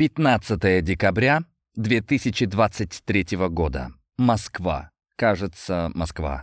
15 декабря 2023 года. Москва. Кажется, Москва.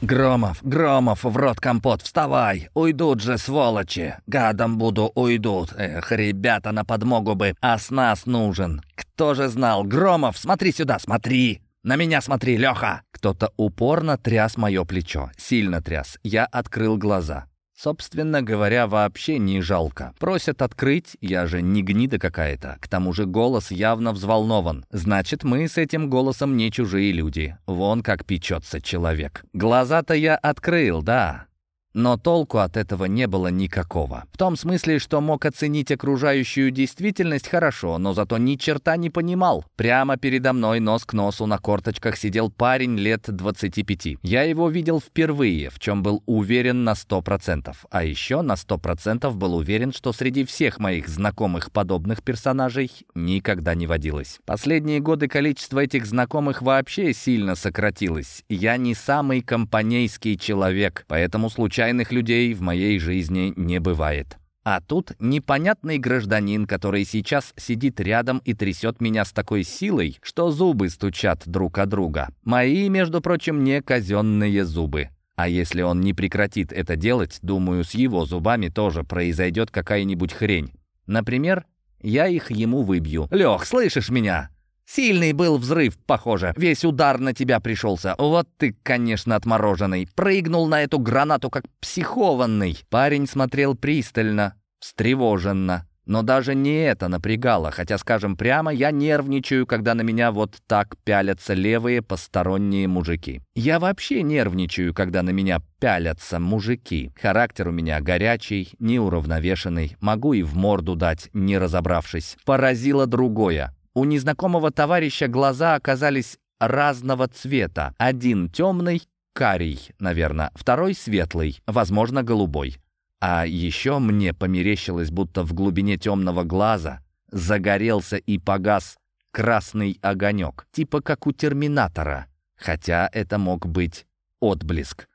«Громов, Громов, в рот компот, вставай! Уйдут же, сволочи! Гадом буду, уйдут! Эх, ребята, на подмогу бы, а с нас нужен! Кто же знал? Громов, смотри сюда, смотри!» «На меня смотри, Леха!» Кто-то упорно тряс мое плечо. Сильно тряс. Я открыл глаза. Собственно говоря, вообще не жалко. Просят открыть, я же не гнида какая-то. К тому же голос явно взволнован. Значит, мы с этим голосом не чужие люди. Вон как печется человек. Глаза-то я открыл, да. Но толку от этого не было никакого. В том смысле, что мог оценить окружающую действительность хорошо, но зато ни черта не понимал. Прямо передо мной нос к носу на корточках сидел парень лет 25. Я его видел впервые, в чем был уверен на 100%. А еще на 100% был уверен, что среди всех моих знакомых подобных персонажей никогда не водилось. Последние годы количество этих знакомых вообще сильно сократилось. Я не самый компанейский человек, поэтому случайно случайных людей в моей жизни не бывает. А тут непонятный гражданин, который сейчас сидит рядом и трясет меня с такой силой, что зубы стучат друг о друга. Мои, между прочим, не казенные зубы. А если он не прекратит это делать, думаю, с его зубами тоже произойдет какая-нибудь хрень. Например, я их ему выбью. «Лех, слышишь меня? Сильный был взрыв, похоже. Весь удар на тебя пришелся. Вот ты, конечно, отмороженный. Прыгнул на эту гранату, как психованный. Парень смотрел пристально, встревоженно. Но даже не это напрягало, хотя, скажем прямо, я нервничаю, когда на меня вот так пялятся левые посторонние мужики. Я вообще нервничаю, когда на меня пялятся мужики. Характер у меня горячий, неуравновешенный, могу и в морду дать, не разобравшись. Поразило другое. У незнакомого товарища глаза оказались разного цвета. Один темный, карий, наверное, второй светлый, возможно, голубой. А еще мне померещилось, будто в глубине темного глаза загорелся и погас красный огонек, типа как у терминатора. Хотя это мог быть отблеск.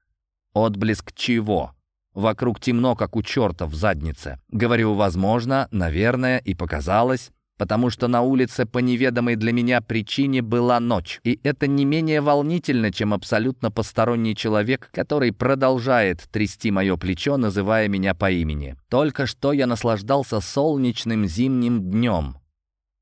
Отблеск чего? Вокруг темно, как у черта в заднице. Говорю, возможно, наверное, и показалось потому что на улице по неведомой для меня причине была ночь. И это не менее волнительно, чем абсолютно посторонний человек, который продолжает трясти мое плечо, называя меня по имени. Только что я наслаждался солнечным зимним днем.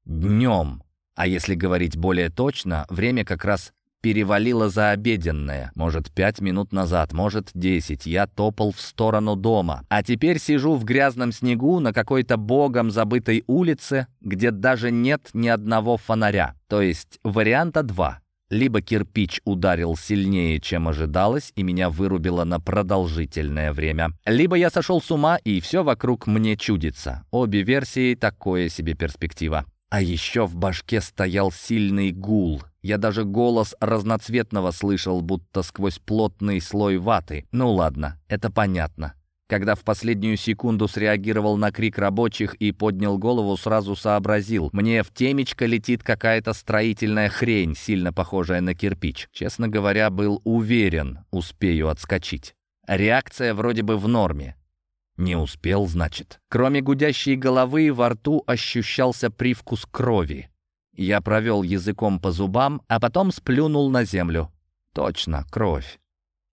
Днем. А если говорить более точно, время как раз перевалило за обеденное. Может, пять минут назад, может, десять. Я топал в сторону дома. А теперь сижу в грязном снегу на какой-то богом забытой улице, где даже нет ни одного фонаря. То есть варианта два. Либо кирпич ударил сильнее, чем ожидалось, и меня вырубило на продолжительное время. Либо я сошел с ума, и все вокруг мне чудится. Обе версии — такое себе перспектива. А еще в башке стоял сильный гул. Я даже голос разноцветного слышал, будто сквозь плотный слой ваты. Ну ладно, это понятно. Когда в последнюю секунду среагировал на крик рабочих и поднял голову, сразу сообразил. Мне в темечко летит какая-то строительная хрень, сильно похожая на кирпич. Честно говоря, был уверен, успею отскочить. Реакция вроде бы в норме. Не успел, значит. Кроме гудящей головы, во рту ощущался привкус крови. Я провел языком по зубам, а потом сплюнул на землю. Точно, кровь.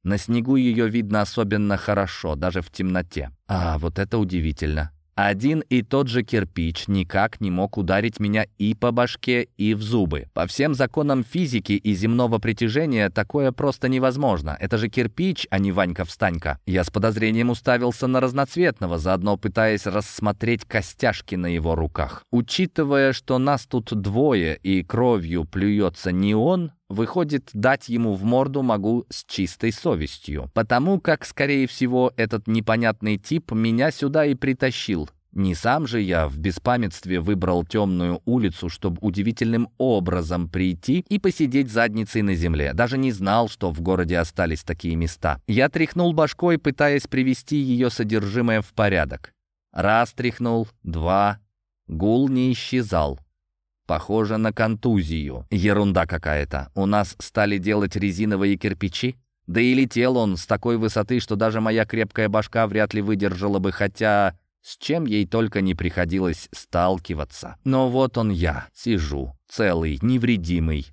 На снегу ее видно особенно хорошо, даже в темноте. А, вот это удивительно. Один и тот же кирпич никак не мог ударить меня и по башке, и в зубы. По всем законам физики и земного притяжения такое просто невозможно. Это же кирпич, а не Ванька-встанька. Я с подозрением уставился на разноцветного, заодно пытаясь рассмотреть костяшки на его руках. Учитывая, что нас тут двое и кровью плюется не он, Выходит, дать ему в морду могу с чистой совестью. Потому как, скорее всего, этот непонятный тип меня сюда и притащил. Не сам же я в беспамятстве выбрал темную улицу, чтобы удивительным образом прийти и посидеть задницей на земле. Даже не знал, что в городе остались такие места. Я тряхнул башкой, пытаясь привести ее содержимое в порядок. Раз тряхнул, два. Гул не исчезал. Похоже на контузию. Ерунда какая-то. У нас стали делать резиновые кирпичи? Да и летел он с такой высоты, что даже моя крепкая башка вряд ли выдержала бы, хотя с чем ей только не приходилось сталкиваться. Но вот он я, сижу, целый, невредимый,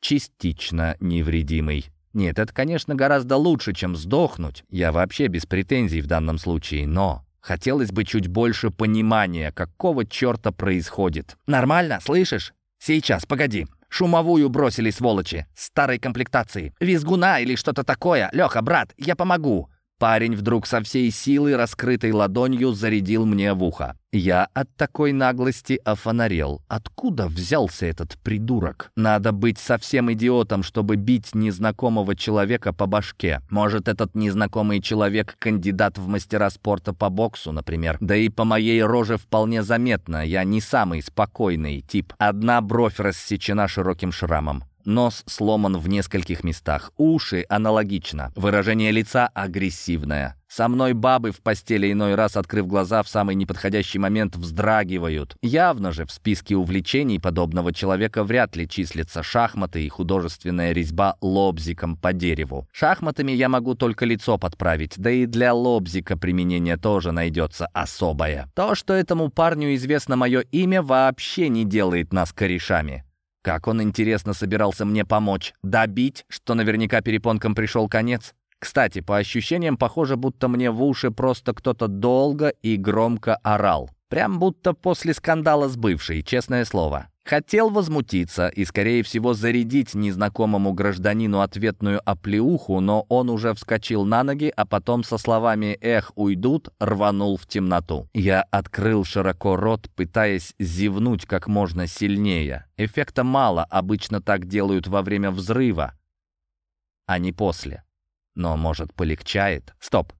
частично невредимый. Нет, это, конечно, гораздо лучше, чем сдохнуть. Я вообще без претензий в данном случае, но хотелось бы чуть больше понимания, какого черта происходит. «Нормально, слышишь? Сейчас, погоди. Шумовую бросили, сволочи. Старой комплектации. Визгуна или что-то такое. Леха, брат, я помогу. Парень вдруг со всей силы, раскрытой ладонью, зарядил мне в ухо. Я от такой наглости офонарел. Откуда взялся этот придурок? Надо быть совсем идиотом, чтобы бить незнакомого человека по башке. Может, этот незнакомый человек — кандидат в мастера спорта по боксу, например. Да и по моей роже вполне заметно, я не самый спокойный тип. Одна бровь рассечена широким шрамом. Нос сломан в нескольких местах. Уши аналогично. Выражение лица агрессивное. Со мной бабы в постели иной раз, открыв глаза, в самый неподходящий момент вздрагивают. Явно же в списке увлечений подобного человека вряд ли числятся шахматы и художественная резьба лобзиком по дереву. Шахматами я могу только лицо подправить, да и для лобзика применение тоже найдется особое. То, что этому парню известно мое имя, вообще не делает нас корешами. Как он, интересно, собирался мне помочь? Добить, что наверняка перепонкам пришел конец? Кстати, по ощущениям, похоже, будто мне в уши просто кто-то долго и громко орал. Прям будто после скандала с бывшей, честное слово. Хотел возмутиться и, скорее всего, зарядить незнакомому гражданину ответную оплеуху, но он уже вскочил на ноги, а потом со словами «эх, уйдут» рванул в темноту. Я открыл широко рот, пытаясь зевнуть как можно сильнее. Эффекта мало, обычно так делают во время взрыва, а не после. Но, может, полегчает? Стоп,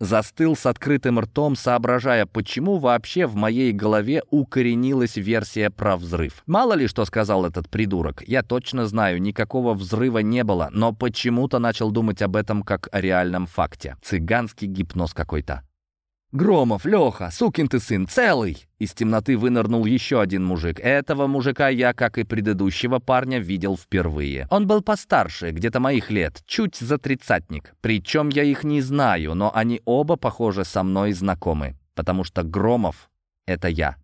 Застыл с открытым ртом, соображая, почему вообще в моей голове укоренилась версия про взрыв. Мало ли что сказал этот придурок. Я точно знаю, никакого взрыва не было, но почему-то начал думать об этом как о реальном факте. Цыганский гипноз какой-то. «Громов, Леха, сукин ты сын, целый!» Из темноты вынырнул еще один мужик. Этого мужика я, как и предыдущего парня, видел впервые. Он был постарше, где-то моих лет, чуть за тридцатник. Причем я их не знаю, но они оба, похоже, со мной знакомы. Потому что Громов — это я.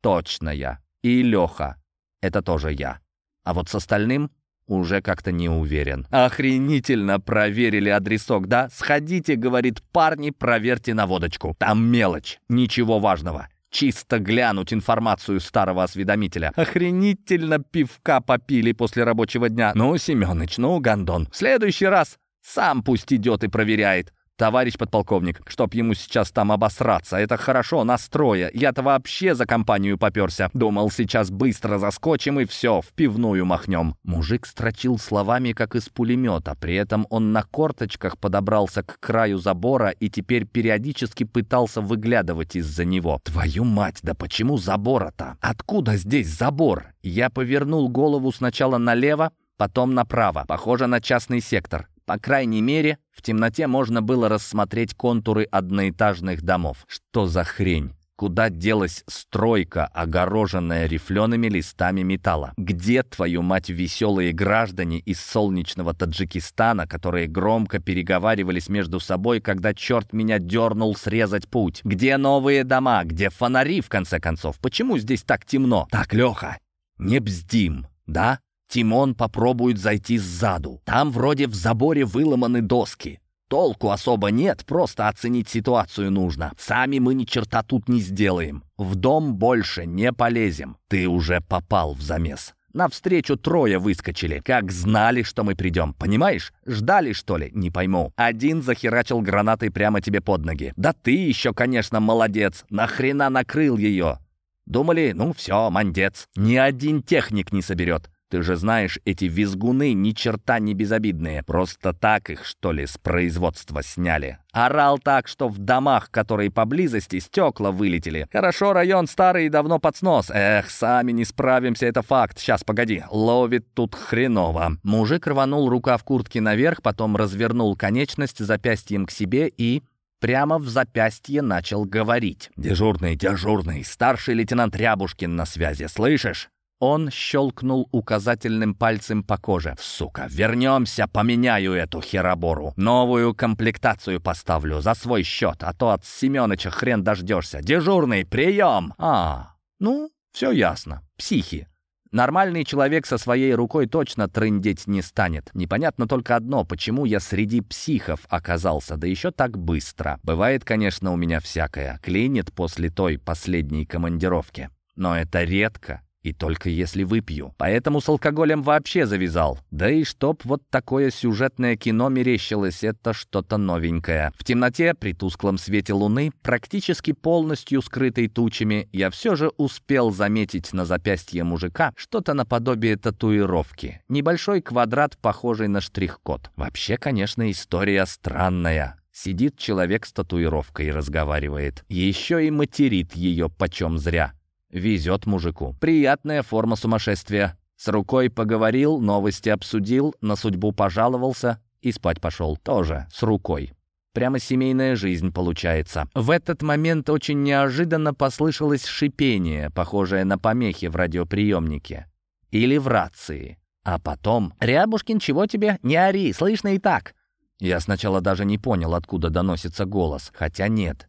Точно я. И Леха — это тоже я. А вот с остальным уже как-то не уверен. «Охренительно проверили адресок, да? Сходите, — говорит парни, — проверьте на водочку. Там мелочь, ничего важного. Чисто глянуть информацию старого осведомителя. Охренительно пивка попили после рабочего дня. Ну, Семёныч, ну, Гондон, в следующий раз сам пусть идет и проверяет. «Товарищ подполковник, чтоб ему сейчас там обосраться, это хорошо, настроя. Я-то вообще за компанию попёрся. Думал, сейчас быстро заскочим и все, в пивную махнем». Мужик строчил словами, как из пулемета. При этом он на корточках подобрался к краю забора и теперь периодически пытался выглядывать из-за него. «Твою мать, да почему забора-то? Откуда здесь забор?» Я повернул голову сначала налево, потом направо. Похоже на частный сектор. По крайней мере, в темноте можно было рассмотреть контуры одноэтажных домов. Что за хрень? Куда делась стройка, огороженная рифлеными листами металла? Где, твою мать, веселые граждане из солнечного Таджикистана, которые громко переговаривались между собой, когда черт меня дернул срезать путь? Где новые дома? Где фонари, в конце концов? Почему здесь так темно? Так, Леха, не бздим, да? Тимон попробует зайти сзаду. Там вроде в заборе выломаны доски. Толку особо нет, просто оценить ситуацию нужно. Сами мы ни черта тут не сделаем. В дом больше не полезем. Ты уже попал в замес. Навстречу трое выскочили. Как знали, что мы придем. Понимаешь? Ждали, что ли? Не пойму. Один захерачил гранатой прямо тебе под ноги. Да ты еще, конечно, молодец. Нахрена накрыл ее? Думали, ну все, мандец. Ни один техник не соберет. Ты же знаешь, эти визгуны ни черта не безобидные. Просто так их, что ли, с производства сняли. Орал так, что в домах, которые поблизости, стекла вылетели. Хорошо, район старый и давно под снос. Эх, сами не справимся, это факт. Сейчас, погоди, ловит тут хреново. Мужик рванул рука в куртке наверх, потом развернул конечность запястьем к себе и прямо в запястье начал говорить. «Дежурный, дежурный, старший лейтенант Рябушкин на связи, слышишь? Он щелкнул указательным пальцем по коже. «Сука, вернемся, поменяю эту херобору. Новую комплектацию поставлю за свой счет, а то от Семёныча хрен дождешься. Дежурный, прием!» «А, ну, все ясно. Психи. Нормальный человек со своей рукой точно трындеть не станет. Непонятно только одно, почему я среди психов оказался, да еще так быстро. Бывает, конечно, у меня всякое. Клинит после той последней командировки. Но это редко и только если выпью. Поэтому с алкоголем вообще завязал. Да и чтоб вот такое сюжетное кино мерещилось, это что-то новенькое. В темноте, при тусклом свете луны, практически полностью скрытой тучами, я все же успел заметить на запястье мужика что-то наподобие татуировки. Небольшой квадрат, похожий на штрих-код. Вообще, конечно, история странная. Сидит человек с татуировкой и разговаривает. Еще и материт ее почем зря. Везет мужику. Приятная форма сумасшествия. С рукой поговорил, новости обсудил, на судьбу пожаловался и спать пошел. Тоже с рукой. Прямо семейная жизнь получается. В этот момент очень неожиданно послышалось шипение, похожее на помехи в радиоприемнике. Или в рации. А потом «Рябушкин, чего тебе? Не ори, слышно и так». Я сначала даже не понял, откуда доносится голос. Хотя нет.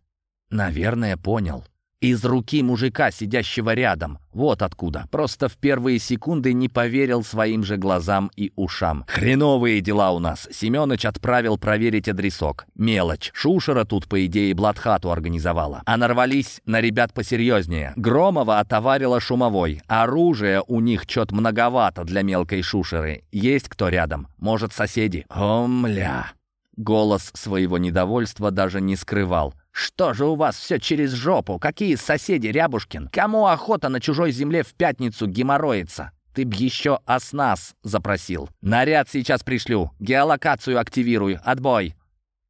Наверное, понял. Из руки мужика, сидящего рядом. Вот откуда. Просто в первые секунды не поверил своим же глазам и ушам. Хреновые дела у нас. Семёныч отправил проверить адресок. Мелочь. Шушера тут, по идее, Бладхату организовала. А нарвались на ребят посерьезнее. Громова отоварила шумовой. Оружия у них чё-то многовато для мелкой шушеры. Есть кто рядом? Может, соседи? О, мля. Голос своего недовольства даже не скрывал. «Что же у вас все через жопу? Какие соседи, Рябушкин? Кому охота на чужой земле в пятницу геморроиться? Ты б еще оснас запросил. Наряд сейчас пришлю. Геолокацию активирую. Отбой!»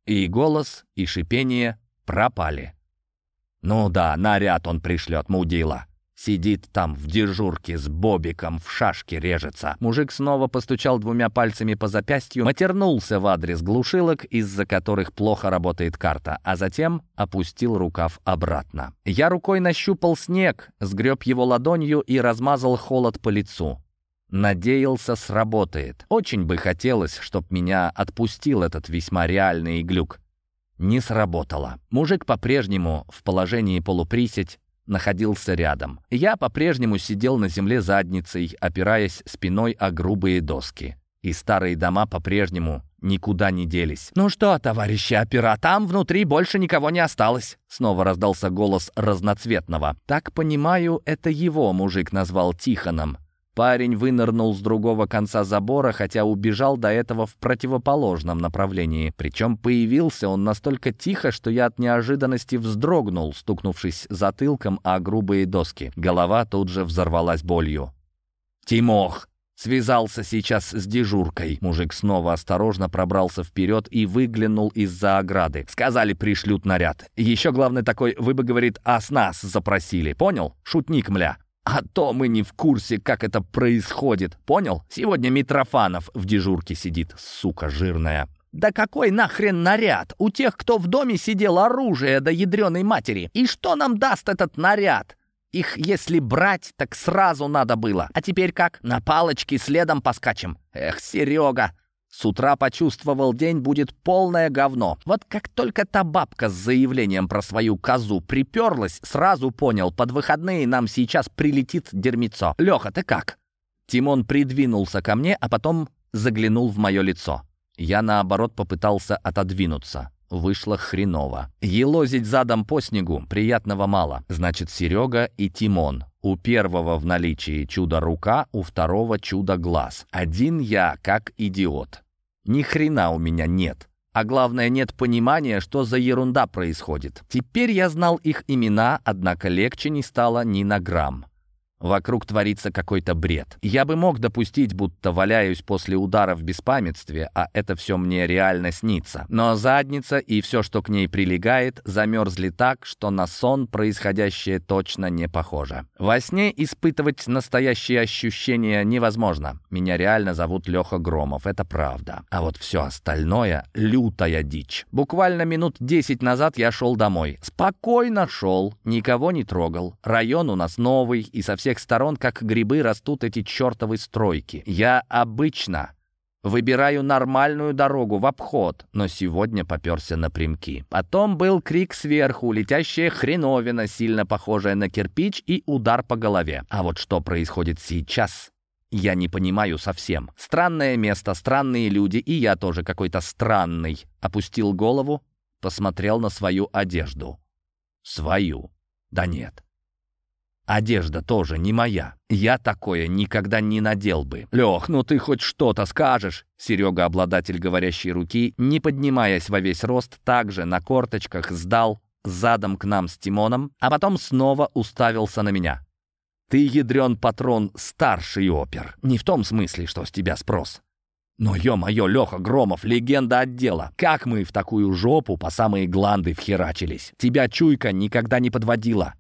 И голос, и шипение пропали. «Ну да, наряд он пришлет, мудила. Сидит там в дежурке с Бобиком, в шашке режется. Мужик снова постучал двумя пальцами по запястью, матернулся в адрес глушилок, из-за которых плохо работает карта, а затем опустил рукав обратно. Я рукой нащупал снег, сгреб его ладонью и размазал холод по лицу. Надеялся, сработает. Очень бы хотелось, чтоб меня отпустил этот весьма реальный глюк. Не сработало. Мужик по-прежнему в положении полуприсядь, находился рядом. Я по-прежнему сидел на земле задницей, опираясь спиной о грубые доски. И старые дома по-прежнему никуда не делись. «Ну что, товарищи опера, там внутри больше никого не осталось!» Снова раздался голос разноцветного. «Так понимаю, это его мужик назвал Тихоном. Парень вынырнул с другого конца забора, хотя убежал до этого в противоположном направлении. Причем появился он настолько тихо, что я от неожиданности вздрогнул, стукнувшись затылком о грубые доски. Голова тут же взорвалась болью. «Тимох!» Связался сейчас с дежуркой. Мужик снова осторожно пробрался вперед и выглянул из-за ограды. Сказали, пришлют наряд. Еще главный такой, вы бы, говорит, а с нас запросили. Понял? Шутник, мля. А то мы не в курсе, как это происходит. Понял? Сегодня Митрофанов в дежурке сидит, сука жирная. Да какой нахрен наряд? У тех, кто в доме сидел, оружие до ядреной матери. И что нам даст этот наряд? Их, если брать, так сразу надо было. А теперь как? На палочке следом поскачем. Эх, Серега, с утра почувствовал, день будет полное говно. Вот как только та бабка с заявлением про свою козу приперлась, сразу понял, под выходные нам сейчас прилетит дерьмецо. «Леха, ты как?» Тимон придвинулся ко мне, а потом заглянул в мое лицо. Я, наоборот, попытался отодвинуться. Вышло хреново. Елозить задом по снегу приятного мало. Значит, Серега и Тимон. У первого в наличии чудо-рука, у второго чудо-глаз. Один я, как идиот. Ни хрена у меня нет. А главное, нет понимания, что за ерунда происходит. Теперь я знал их имена, однако легче не стало ни на грамм. Вокруг творится какой-то бред. Я бы мог допустить, будто валяюсь после удара в беспамятстве, а это все мне реально снится. Но задница и все, что к ней прилегает, замерзли так, что на сон происходящее точно не похоже. Во сне испытывать настоящие ощущения невозможно. Меня реально зовут Леха Громов, это правда. А вот все остальное — лютая дичь. Буквально минут 10 назад я шел домой. Спокойно шел, никого не трогал. Район у нас новый и совсем всех сторон, как грибы, растут эти чертовы стройки. Я обычно Выбираю нормальную дорогу в обход, но сегодня поперся напрямки. Потом был крик сверху, летящая хреновина, сильно похожая на кирпич и удар по голове. А вот что происходит сейчас, я не понимаю совсем. Странное место, странные люди, и я тоже какой-то странный. Опустил голову, посмотрел на свою одежду. Свою. Да нет. Одежда тоже не моя. Я такое никогда не надел бы. Лех, ну ты хоть что-то скажешь. Серега, обладатель говорящей руки, не поднимаясь во весь рост, также на корточках сдал задом к нам с Тимоном, а потом снова уставился на меня. Ты, ядрен патрон, старший опер. Не в том смысле, что с тебя спрос. Но, ё-моё, Леха Громов, легенда отдела. Как мы в такую жопу по самые гланды вхерачились? Тебя чуйка никогда не подводила.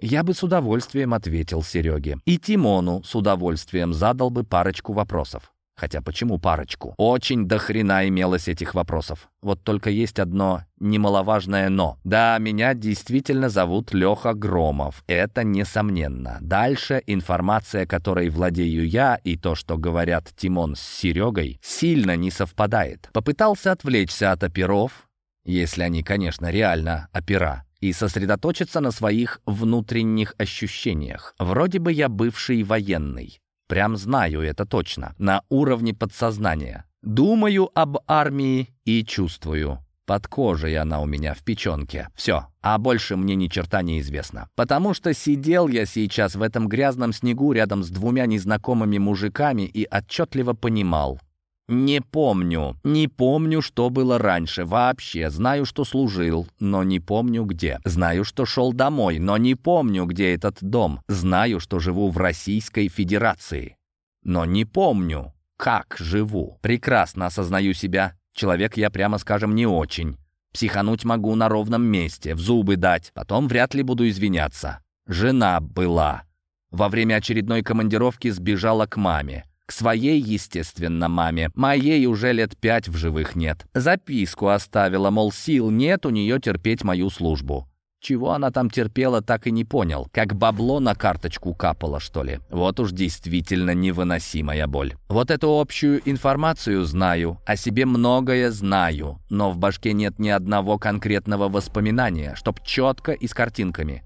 Я бы с удовольствием ответил Сереге. И Тимону с удовольствием задал бы парочку вопросов. Хотя почему парочку? Очень до хрена имелось этих вопросов. Вот только есть одно немаловажное «но». Да, меня действительно зовут Леха Громов. Это несомненно. Дальше информация, которой владею я, и то, что говорят Тимон с Серегой, сильно не совпадает. Попытался отвлечься от оперов, если они, конечно, реально опера и сосредоточиться на своих внутренних ощущениях. Вроде бы я бывший военный. Прям знаю это точно. На уровне подсознания. Думаю об армии и чувствую. Под кожей она у меня в печенке. Все. А больше мне ни черта не известно. Потому что сидел я сейчас в этом грязном снегу рядом с двумя незнакомыми мужиками и отчетливо понимал, не помню. Не помню, что было раньше. Вообще. Знаю, что служил, но не помню где. Знаю, что шел домой, но не помню, где этот дом. Знаю, что живу в Российской Федерации. Но не помню, как живу. Прекрасно осознаю себя. Человек я, прямо скажем, не очень. Психануть могу на ровном месте, в зубы дать. Потом вряд ли буду извиняться. Жена была. Во время очередной командировки сбежала к маме. К своей, естественно, маме. Моей уже лет пять в живых нет. Записку оставила, мол, сил нет у нее терпеть мою службу. Чего она там терпела, так и не понял. Как бабло на карточку капало, что ли. Вот уж действительно невыносимая боль. Вот эту общую информацию знаю, о себе многое знаю, но в башке нет ни одного конкретного воспоминания, чтоб четко и с картинками.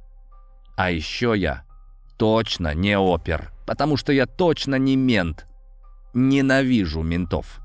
А еще я точно не опер, потому что я точно не мент. Ненавижу ментов.